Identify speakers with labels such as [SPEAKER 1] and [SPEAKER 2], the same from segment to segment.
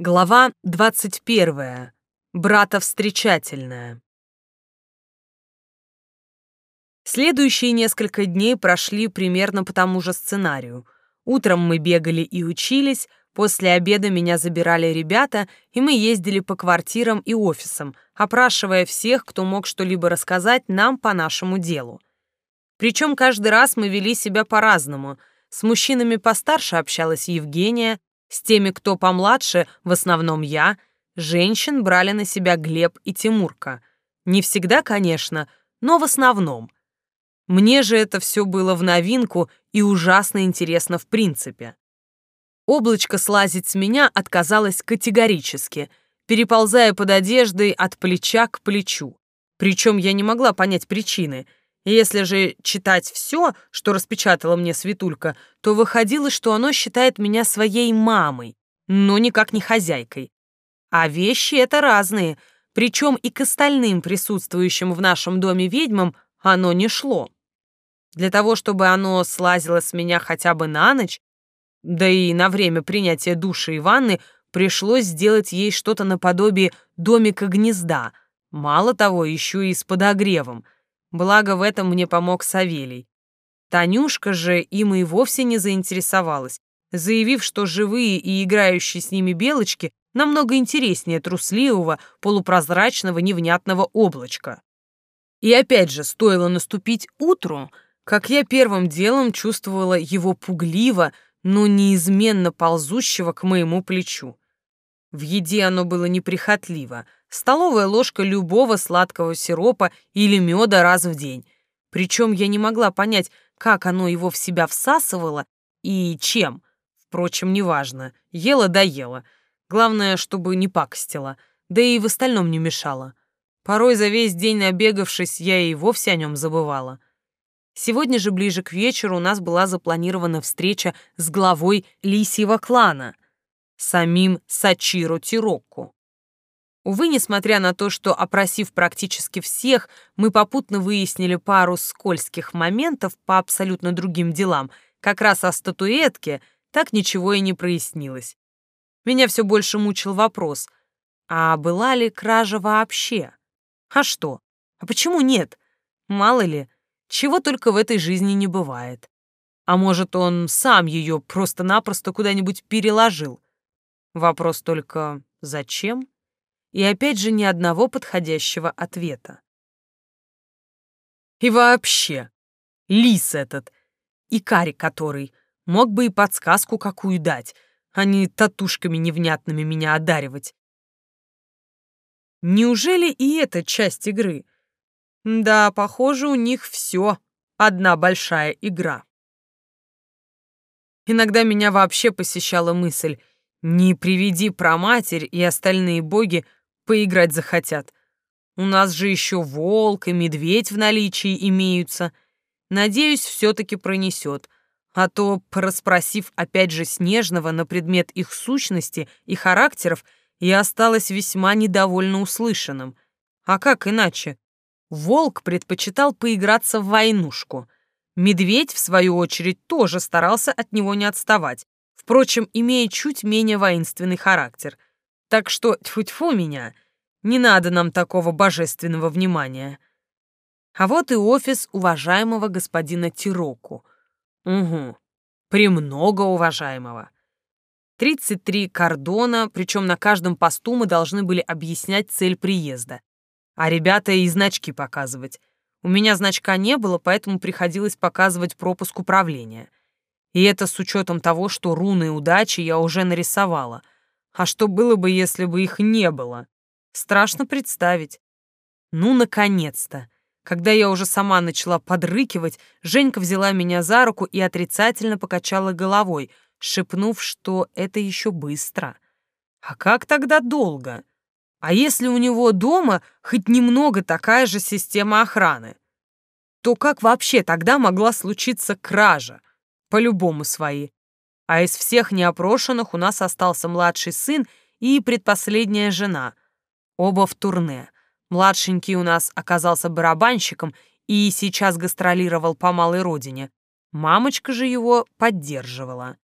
[SPEAKER 1] Глава 21. Братовстречательная. Следующие несколько дней прошли примерно по тому же сценарию. Утром мы бегали и учились, после обеда меня забирали ребята, и мы ездили по квартирам и офисам, опрашивая всех, кто мог что-либо рассказать нам по нашему делу. Причем каждый раз мы вели себя по-разному. С мужчинами постарше общалась Евгения, с теми, кто помладше, в основном я, женщин брали на себя Глеб и Тимурка. Не всегда, конечно, но в основном. Мне же это все было в новинку и ужасно интересно в принципе. Облачко слазить с меня отказалось категорически, переползая под одеждой от плеча к плечу. Причем я не могла понять причины — если же читать все, что распечатала мне Светулька, то выходило, что оно считает меня своей мамой, но никак не хозяйкой. А вещи это разные, причем и к остальным присутствующим в нашем доме ведьмам оно не шло. Для того, чтобы оно слазило с меня хотя бы на ночь, да и на время принятия душа и ванны, пришлось сделать ей что-то наподобие домика-гнезда, мало того, еще и с подогревом — Благо в этом мне помог Савелий. Танюшка же им и вовсе не заинтересовалась, заявив, что живые и играющие с ними белочки намного интереснее трусливого, полупрозрачного, невнятного облачка. И опять же, стоило наступить утру, как я первым делом чувствовала его пугливо, но неизменно ползущего к моему плечу. В еде оно было неприхотливо — столовая ложка любого сладкого сиропа или меда раз в день. Причем я не могла понять, как оно его в себя всасывало и чем. Впрочем, неважно, ела да ела. Главное, чтобы не пакостила, да и в остальном не мешала. Порой за весь день набегавшись, я и вовсе о нем забывала. Сегодня же ближе к вечеру у нас была запланирована встреча с главой лисьего клана, самим Сачиро Тирокку. Увы, несмотря на то, что, опросив практически всех, мы попутно выяснили пару скользких моментов по абсолютно другим делам, как раз о статуэтке, так ничего и не прояснилось. Меня все больше мучил вопрос, а была ли кража вообще? А что? А почему нет? Мало ли, чего только в этой жизни не бывает. А может, он сам ее просто-напросто куда-нибудь переложил? Вопрос только «зачем?» И опять же ни одного подходящего ответа. И вообще, лис этот, и кари который, мог бы и подсказку какую дать, а не татушками невнятными меня одаривать. Неужели и эта часть игры? Да, похоже, у них все одна большая игра. Иногда меня вообще посещала мысль, не приведи проматерь и остальные боги поиграть захотят. У нас же еще волк и медведь в наличии имеются. Надеюсь, все-таки пронесет. А то, пораспросив опять же Снежного на предмет их сущности и характеров, я осталась весьма недовольна услышанным. А как иначе? Волк предпочитал поиграться в войнушку. Медведь, в свою очередь, тоже старался от него не отставать, впрочем, имея чуть менее воинственный характер — так что тьфу-тьфу меня, не надо нам такого божественного внимания. А вот и офис уважаемого господина Тироку. Угу, премного уважаемого. 33 кордона, причем на каждом посту мы должны были объяснять цель приезда. А ребята и значки показывать. У меня значка не было, поэтому приходилось показывать пропуск управления. И это с учетом того, что руны удачи я уже нарисовала — а что было бы, если бы их не было? Страшно представить. Ну, наконец-то. Когда я уже сама начала подрыкивать, Женька взяла меня за руку и отрицательно покачала головой, шепнув, что это еще быстро. А как тогда долго? А если у него дома хоть немного такая же система охраны? То как вообще тогда могла случиться кража? По-любому свои а из всех неопрошенных у нас остался младший сын и предпоследняя жена. Оба в турне. Младшенький у нас оказался барабанщиком и сейчас гастролировал по малой родине. Мамочка же его поддерживала.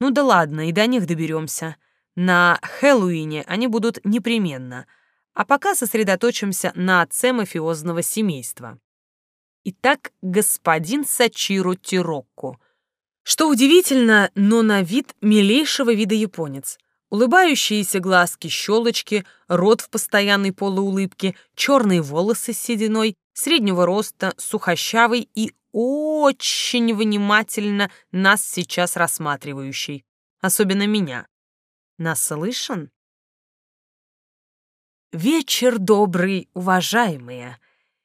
[SPEAKER 1] Ну да ладно, и до них доберемся. На Хэллоуине они будут непременно, а пока сосредоточимся на отце мафиозного семейства. Итак, господин Сачиру Тирокко. Что удивительно, но на вид милейшего вида японец. Улыбающиеся глазки, щелочки, рот в постоянной полуулыбке, черные волосы с сединой, среднего роста, сухощавый и очень внимательно нас сейчас рассматривающий. Особенно меня. Наслышан? Вечер добрый, уважаемые.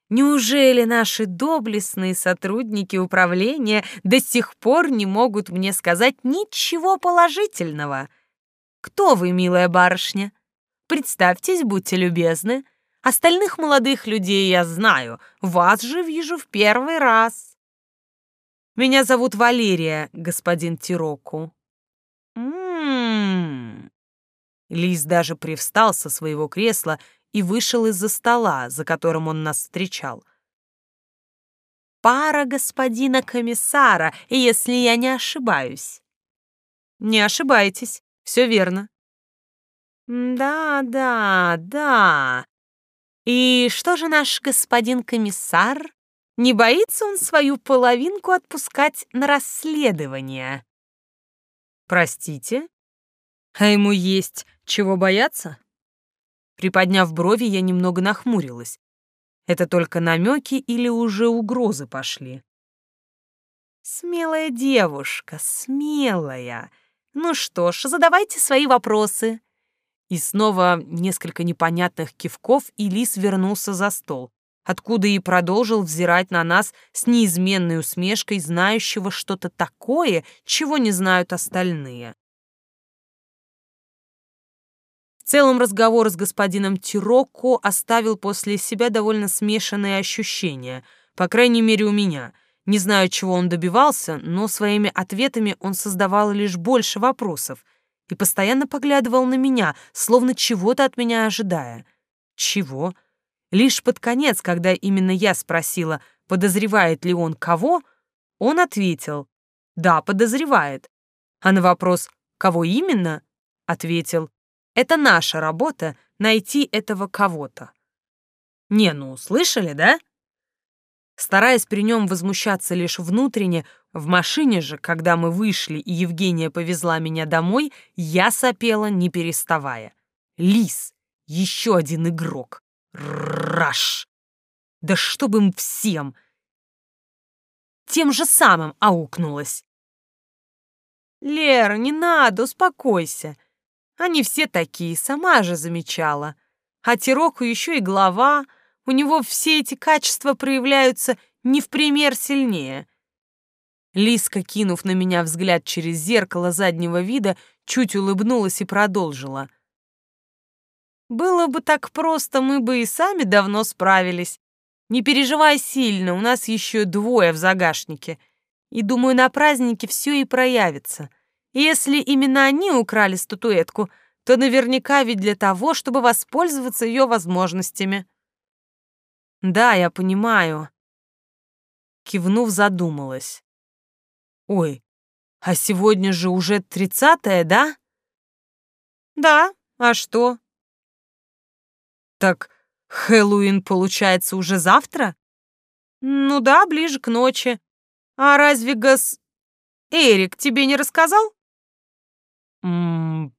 [SPEAKER 1] Неужели наши доблестные сотрудники управления до сих пор не могут мне сказать ничего положительного? Кто вы, милая барышня? Представьтесь, будьте любезны. Остальных молодых людей я знаю, вас же вижу в первый раз. Меня зовут Валерия, господин Тироку. Ммм. Лис даже привстал со своего кресла и вышел из-за стола, за которым он нас встречал. «Пара господина комиссара, если я не ошибаюсь». «Не ошибаетесь, все верно». «Да, да, да. И что же наш господин комиссар? Не боится он свою половинку отпускать на расследование?» «Простите? А ему есть чего бояться?» Приподняв брови, я немного нахмурилась. Это только намеки или уже угрозы пошли? Смелая девушка, смелая. Ну что ж, задавайте свои вопросы. И снова несколько непонятных кивков, и Лис вернулся за стол, откуда и продолжил взирать на нас с неизменной усмешкой знающего что-то такое, чего не знают остальные. Целом разговор с господином Тирокко оставил после себя довольно смешанные ощущения, по крайней мере у меня. Не знаю, чего он добивался, но своими ответами он создавал лишь больше вопросов и постоянно поглядывал на меня, словно чего-то от меня ожидая. Чего? Лишь под конец, когда именно я спросила, подозревает ли он кого, он ответил «Да, подозревает». А на вопрос «Кого именно?» ответил это наша работа — найти этого кого-то. Не, ну, слышали, да? Стараясь при нем возмущаться лишь внутренне, в машине же, когда мы вышли и Евгения повезла меня домой, я сопела, не переставая. Лис, еще один игрок. Раш! Да чтоб им всем! Тем же самым аукнулась. Лера, не надо, успокойся. Они все такие, сама же замечала. А Тироку еще и глава, у него все эти качества проявляются не в пример сильнее. Лиска, кинув на меня взгляд через зеркало заднего вида, чуть улыбнулась и продолжила. «Было бы так просто, мы бы и сами давно справились. Не переживай сильно, у нас еще двое в загашнике. И думаю, на празднике все и проявится. Если именно они украли статуэтку, то наверняка ведь для того, чтобы воспользоваться ее возможностями. Да, я понимаю. Кивнув, задумалась. Ой, а сегодня же уже тридцатое, да? Да, а что? Так Хэллоуин получается уже завтра? Ну да, ближе к ночи. А разве гос... Эрик тебе не рассказал? М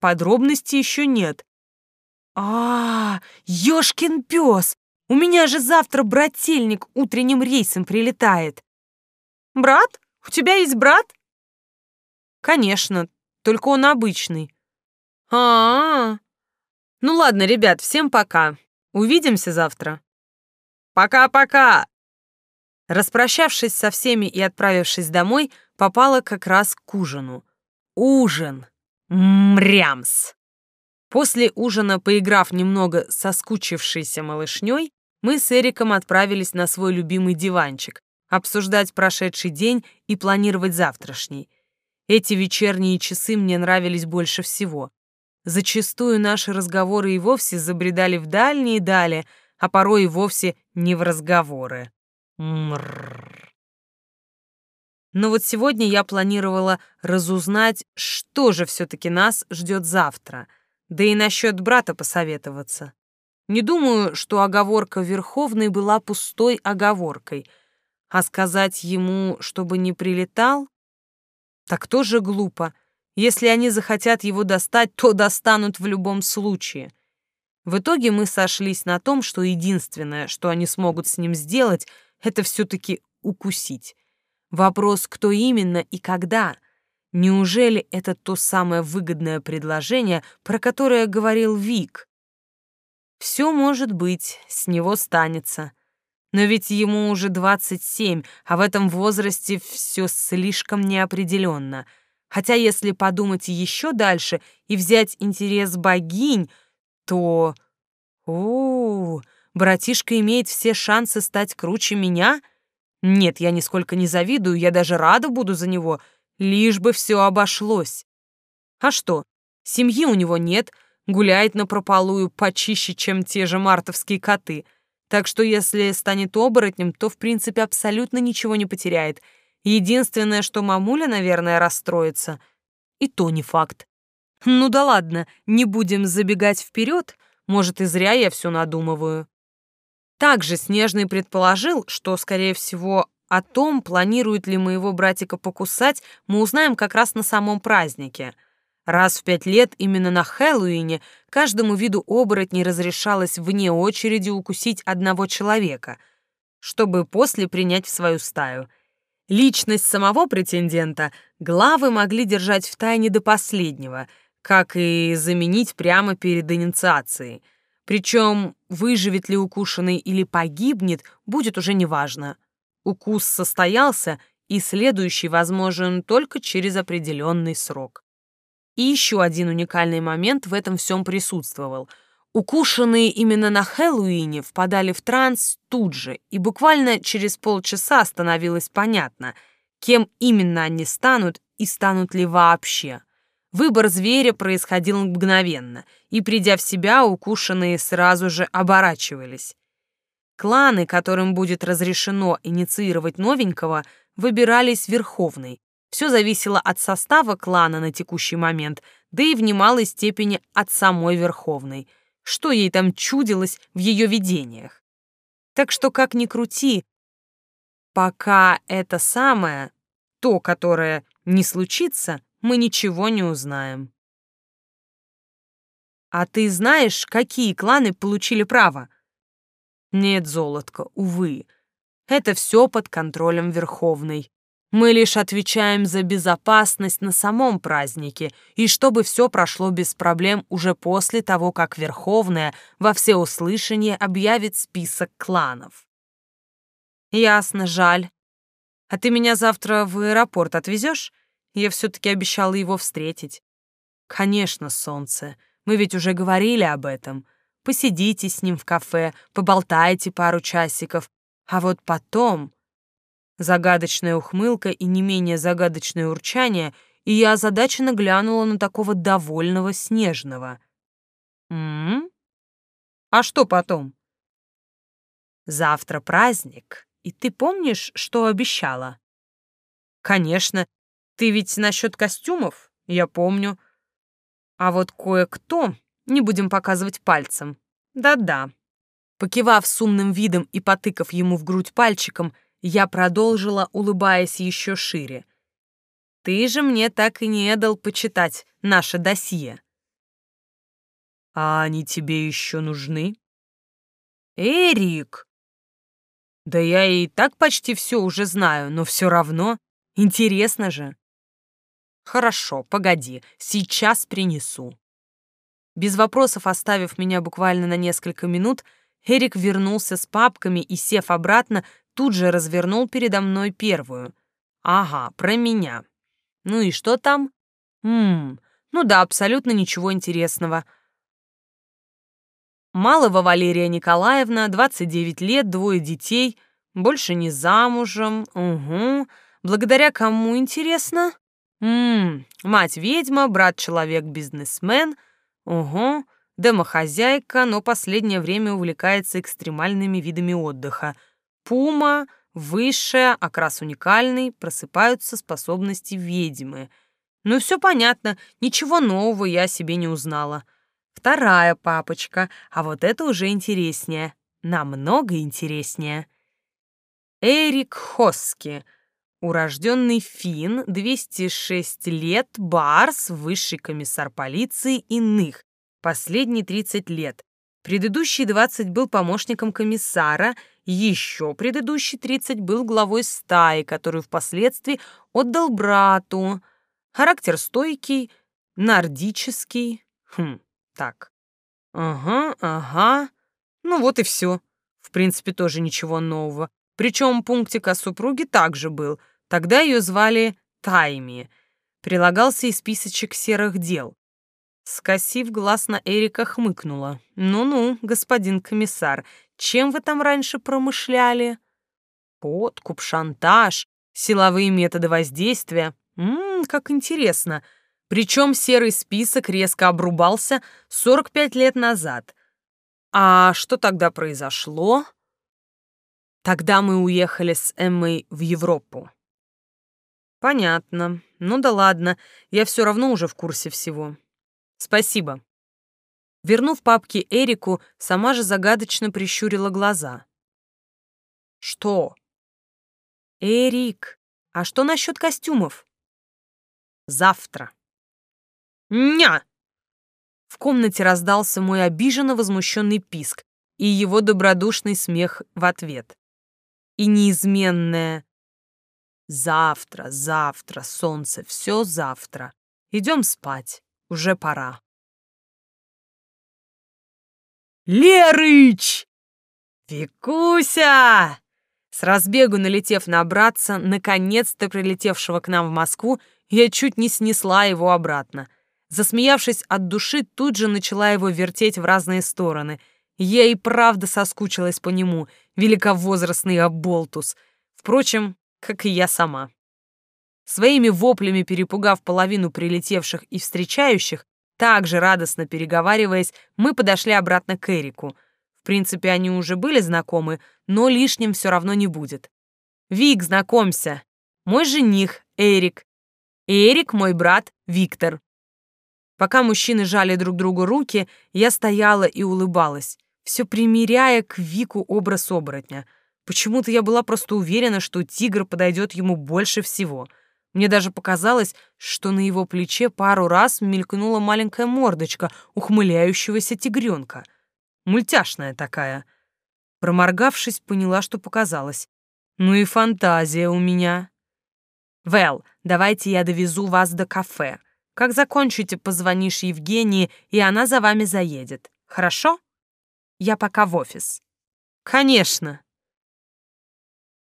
[SPEAKER 1] подробностей еще нет. А, ёшкин пес! У меня же завтра брательник утренним рейсом прилетает. Брат? У тебя есть брат? Конечно, только он обычный. А, -а, -а. Ну ладно, ребят, всем пока. Увидимся завтра. Пока-пока. Распрощавшись со всеми и отправившись домой, попала как раз к ужину. Ужин. Мрямс. После ужина, поиграв немного со скучившейся малышней, мы с Эриком отправились на свой любимый диванчик, обсуждать прошедший день и планировать завтрашний. Эти вечерние часы мне нравились больше всего. Зачастую наши разговоры и вовсе забредали в дальние дали, а порой и вовсе не в разговоры. Мрррр. Но вот сегодня я планировала разузнать, что же все-таки нас ждет завтра, да и насчет брата посоветоваться. Не думаю, что оговорка Верховной была пустой оговоркой, а сказать ему, чтобы не прилетал, так тоже глупо. Если они захотят его достать, то достанут в любом случае. В итоге мы сошлись на том, что единственное, что они смогут с ним сделать, это все-таки укусить. Вопрос, кто именно и когда. Неужели это то самое выгодное предложение, про которое говорил Вик? Все может быть, с него станется. Но ведь ему уже 27, а в этом возрасте все слишком неопределенно. Хотя если подумать еще дальше и взять интерес богинь, то... у, -у, -у братишка имеет все шансы стать круче меня? Нет, я нисколько не завидую, я даже рада буду за него, лишь бы все обошлось. А что, семьи у него нет, гуляет на напропалую почище, чем те же мартовские коты — так что если станет оборотнем, то в принципе абсолютно ничего не потеряет. Единственное, что мамуля, наверное, расстроится. И то не факт. Ну да ладно, не будем забегать вперед. Может, и зря я все надумываю. Также Снежный предположил, что, скорее всего, о том, планирует ли моего братика покусать, мы узнаем как раз на самом празднике — Раз в пять лет именно на Хэллоуине каждому виду оборотней разрешалось вне очереди укусить одного человека, чтобы после принять в свою стаю. Личность самого претендента главы могли держать в тайне до последнего, как и заменить прямо перед инициацией. Причем выживет ли укушенный или погибнет, будет уже неважно. Укус состоялся, и следующий возможен только через определенный срок. И еще один уникальный момент в этом всем присутствовал. Укушенные именно на Хэллоуине впадали в транс тут же, и буквально через полчаса становилось понятно, кем именно они станут и станут ли вообще. Выбор зверя происходил мгновенно, и, придя в себя, укушенные сразу же оборачивались. Кланы, которым будет разрешено инициировать новенького, выбирались верховной, все зависело от состава клана на текущий момент, да и в немалой степени от самой Верховной, что ей там чудилось в ее видениях. Так что, как ни крути, пока это самое, то, которое не случится, мы ничего не узнаем. А ты знаешь, какие кланы получили право? Нет, золотко, увы. Это все под контролем Верховной. Мы лишь отвечаем за безопасность на самом празднике и чтобы все прошло без проблем уже после того, как Верховная во всеуслышание объявит список кланов. Ясно, жаль. А ты меня завтра в аэропорт отвезешь? Я все-таки обещала его встретить. Конечно, солнце. Мы ведь уже говорили об этом. Посидите с ним в кафе, поболтайте пару часиков, а вот потом Загадочная ухмылка и не менее загадочное урчание, и я озадаченно глянула на такого довольного снежного. «М-м? А что потом?» «Завтра праздник, и ты помнишь, что обещала?» «Конечно. Ты ведь насчет костюмов? Я помню. А вот кое-кто, не будем показывать пальцем. Да-да». Покивав с умным видом и потыкав ему в грудь пальчиком, я продолжила, улыбаясь еще шире. «Ты же мне так и не дал почитать наше досье». «А они тебе еще нужны?» «Эрик!» «Да я и так почти все уже знаю, но все равно интересно же». «Хорошо, погоди, сейчас принесу». Без вопросов оставив меня буквально на несколько минут, Эрик вернулся с папками и, сев обратно, тут же развернул передо мной первую. Ага, про меня. Ну и что там? Ммм, ну да, абсолютно ничего интересного. Малого Валерия Николаевна, 29 лет, двое детей, больше не замужем, угу. Благодаря кому, интересно? Ммм, мать-ведьма, брат-человек-бизнесмен, угу. Домохозяйка, но последнее время увлекается экстремальными видами отдыха — Пума, высшая, окрас уникальный, просыпаются способности ведьмы. Ну, все понятно, ничего нового я себе не узнала. Вторая папочка, а вот это уже интереснее, намного интереснее. Эрик Хоски, урожденный фин, 206 лет, барс, высший комиссар полиции иных, последние 30 лет. Предыдущий 20 был помощником комиссара, еще предыдущий 30 был главой стаи, которую впоследствии отдал брату. Характер стойкий, нордический. Хм, так. Ага, ага. Ну вот и все. В принципе, тоже ничего нового. Причем пунктик о супруге также был. Тогда ее звали Тайми. Прилагался и списочек серых дел. Скосив глаз на Эрика, хмыкнула. «Ну-ну, господин комиссар, чем вы там раньше промышляли?» «Подкуп, шантаж, силовые методы воздействия. Ммм, как интересно. Причем серый список резко обрубался 45 лет назад. А что тогда произошло?» «Тогда мы уехали с Эммой в Европу». «Понятно. Ну да ладно, я все равно уже в курсе всего». Спасибо. Вернув папки Эрику, сама же загадочно прищурила глаза. Что? Эрик, а что насчет костюмов? Завтра. Ня! В комнате раздался мой обиженно возмущенный писк и его добродушный смех в ответ. И неизменное «Завтра, завтра, солнце, все завтра. Идем спать». Уже пора. «Лерыч!» «Викуся!» С разбегу налетев на братца, наконец-то прилетевшего к нам в Москву, я чуть не снесла его обратно. Засмеявшись от души, тут же начала его вертеть в разные стороны. Я и правда соскучилась по нему, великовозрастный оболтус. Впрочем, как и я сама. Своими воплями перепугав половину прилетевших и встречающих, также радостно переговариваясь, мы подошли обратно к Эрику. В принципе, они уже были знакомы, но лишним все равно не будет. «Вик, знакомься. Мой жених, Эрик. Эрик — мой брат, Виктор». Пока мужчины жали друг другу руки, я стояла и улыбалась, все примеряя к Вику образ оборотня. Почему-то я была просто уверена, что тигр подойдет ему больше всего — мне даже показалось, что на его плече пару раз мелькнула маленькая мордочка ухмыляющегося тигренка. Мультяшная такая. Проморгавшись, поняла, что показалось. Ну и фантазия у меня. Вэл, давайте я довезу вас до кафе. Как закончите, позвонишь Евгении, и она за вами заедет. Хорошо? Я пока в офис. Конечно.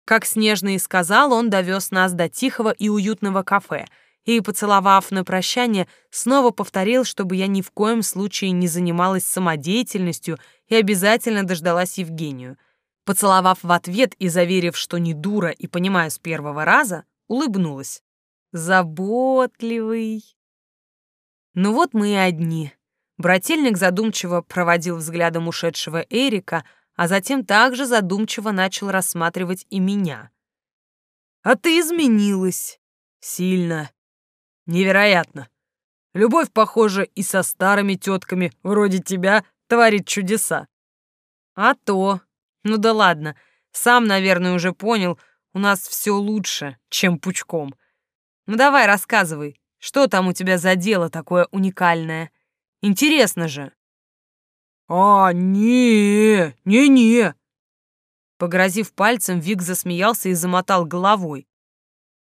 [SPEAKER 1] Как Снежный сказал, он довез нас до тихого и уютного кафе и, поцеловав на прощание, снова повторил, чтобы я ни в коем случае не занималась самодеятельностью и обязательно дождалась Евгению. Поцеловав в ответ и заверив, что не дура и понимаю с первого раза, улыбнулась. Заботливый. Ну вот мы и одни. Брательник задумчиво проводил взглядом ушедшего Эрика, а затем также задумчиво начал рассматривать и меня. «А ты изменилась. Сильно. Невероятно. Любовь, похоже, и со старыми тетками вроде тебя творит чудеса. А то. Ну да ладно. Сам, наверное, уже понял, у нас все лучше, чем пучком. Ну давай, рассказывай, что там у тебя за дело такое уникальное? Интересно же. «А, не, не-не!» Погрозив пальцем, Вик засмеялся и замотал головой.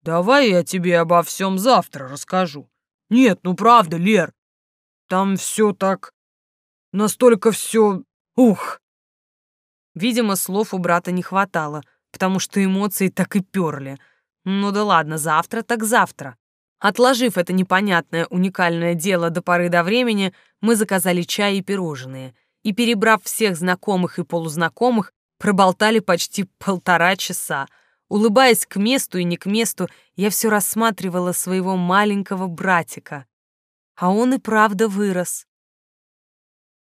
[SPEAKER 1] «Давай я тебе обо всем завтра расскажу. Нет, ну правда, Лер, там все так... настолько все... ух!» Видимо, слов у брата не хватало, потому что эмоции так и перли. Ну да ладно, завтра так завтра. Отложив это непонятное уникальное дело до поры до времени, мы заказали чай и пирожные и, перебрав всех знакомых и полузнакомых, проболтали почти полтора часа. Улыбаясь к месту и не к месту, я все рассматривала своего маленького братика. А он и правда вырос.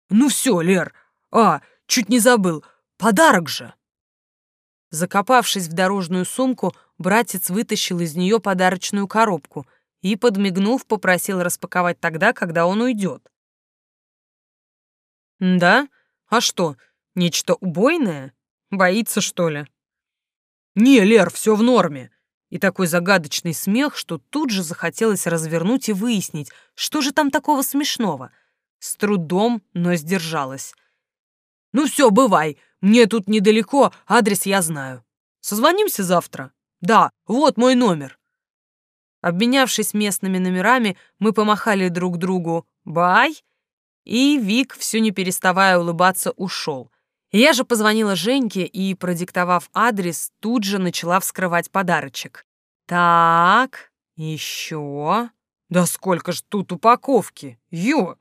[SPEAKER 1] «Ну все, Лер, а, чуть не забыл, подарок же!» Закопавшись в дорожную сумку, братец вытащил из нее подарочную коробку и, подмигнув, попросил распаковать тогда, когда он уйдет. «Да? А что, нечто убойное? Боится, что ли?» «Не, Лер, все в норме!» И такой загадочный смех, что тут же захотелось развернуть и выяснить, что же там такого смешного. С трудом, но сдержалась. «Ну все, бывай, мне тут недалеко, адрес я знаю. Созвонимся завтра? Да, вот мой номер». Обменявшись местными номерами, мы помахали друг другу «бай», и Вик, все не переставая улыбаться, ушел. Я же позвонила Женьке и, продиктовав адрес, тут же начала вскрывать подарочек. Так, еще. Да сколько ж тут упаковки? Ё!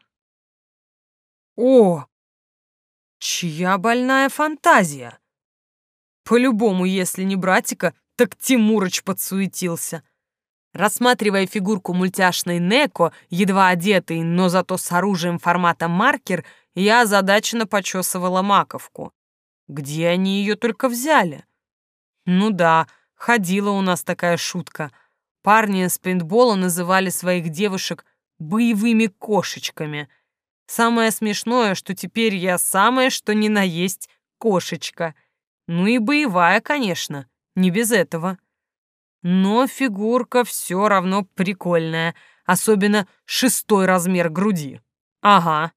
[SPEAKER 1] О! Чья больная фантазия? По-любому, если не братика, так Тимурыч подсуетился. Рассматривая фигурку мультяшной Неко, едва одетой, но зато с оружием формата маркер, я озадаченно почесывала маковку. Где они ее только взяли? Ну да, ходила у нас такая шутка. Парни с пейнтбола называли своих девушек боевыми кошечками. Самое смешное, что теперь я самое, что ни на есть, кошечка. Ну и боевая, конечно, не без этого. Но фигурка все равно прикольная, особенно шестой размер груди. Ага,